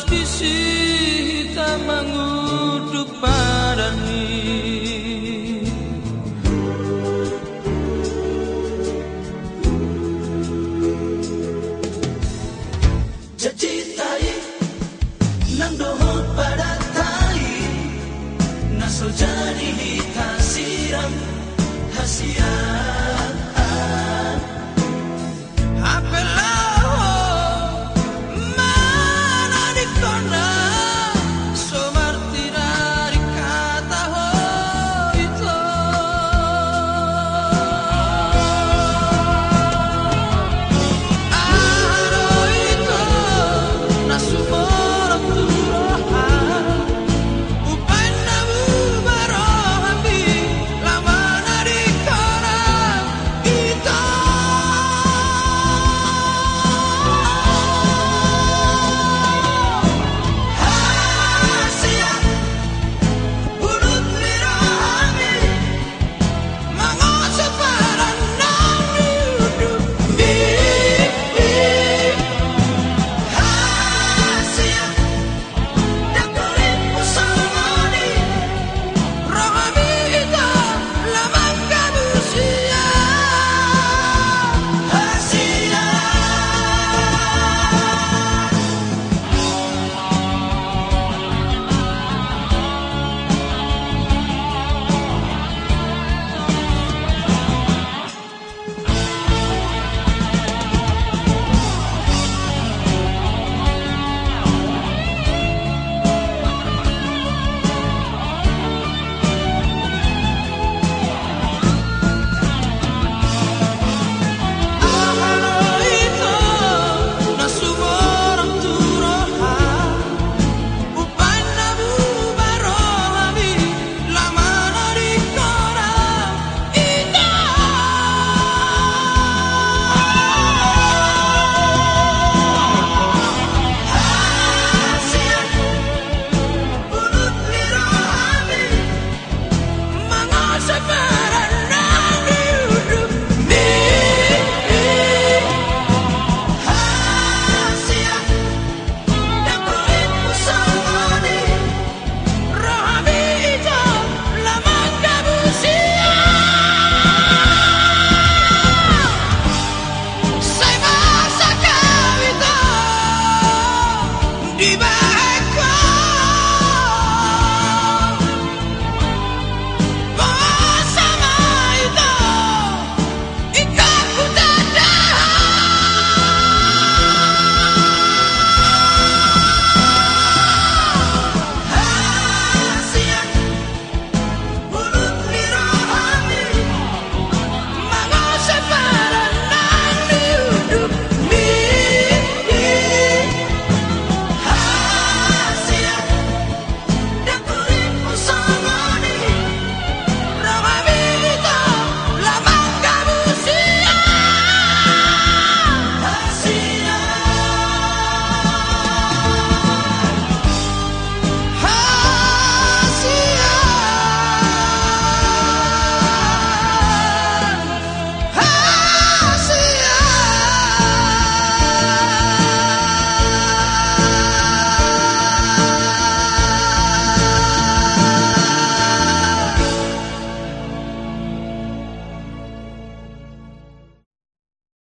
Laus kisi tak mengutuk padanya.